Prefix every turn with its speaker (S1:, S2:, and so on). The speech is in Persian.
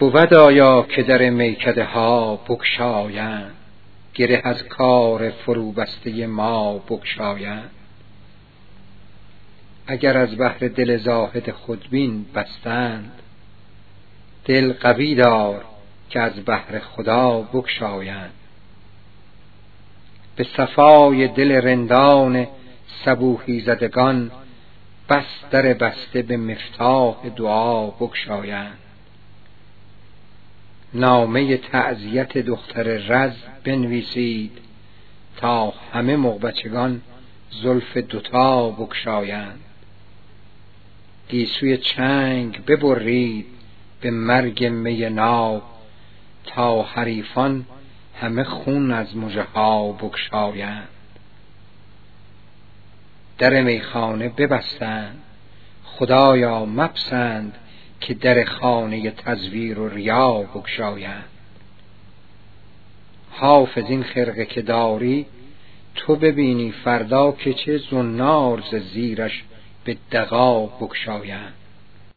S1: بود آیا که در میکده ها بگشایند؟ گره از کار فروبسته ما بگشایند. اگر از بهر دل زاهد خودبین بستند دل قوی دار که از بهر خدا بگشایند. به صفای دل رندان صبوحی زدگان بس در بسته به مفتاح دعا بگشایند. نامه تعزیت دختر رز بنویسید تا همه مغبچگان زلف دوتا بگشایند. گیسوی چنگ ببرید به مرگ می ناب تا حریفان همه خون از مژه ها بگشایند. در میخانه ببستند خدایا مپسند که در خانه تزویر و ریا بگشایند. حافظ این خرقه که داری تو ببینی فردا که چه زنار ز زیرش به دغا بگشایند.